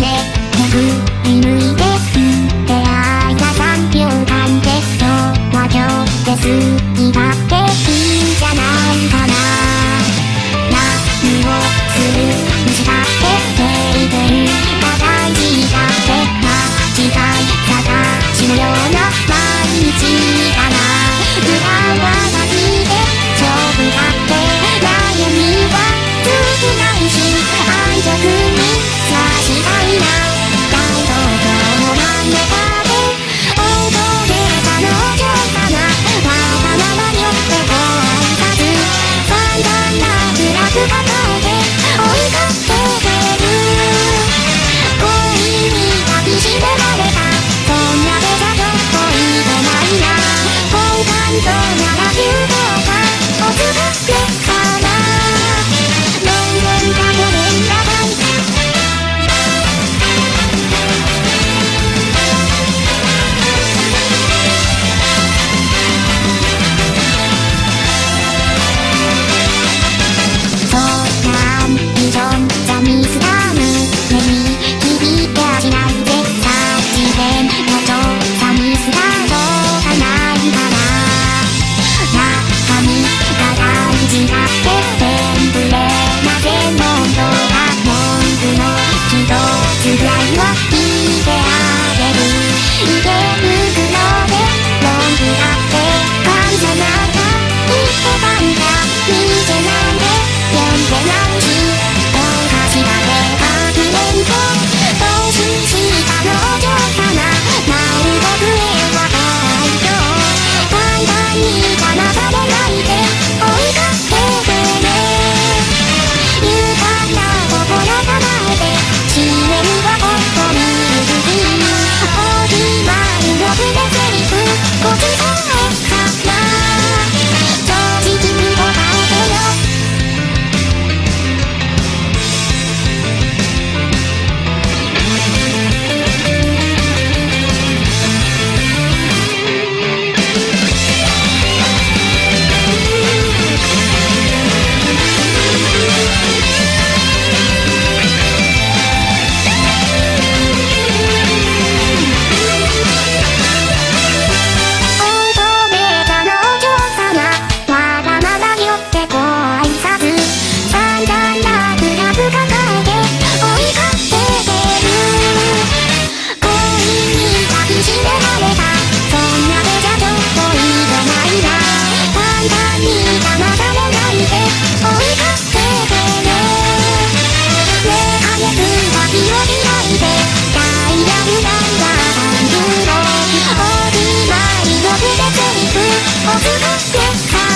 ね」「巡り抜いて一个样ずかして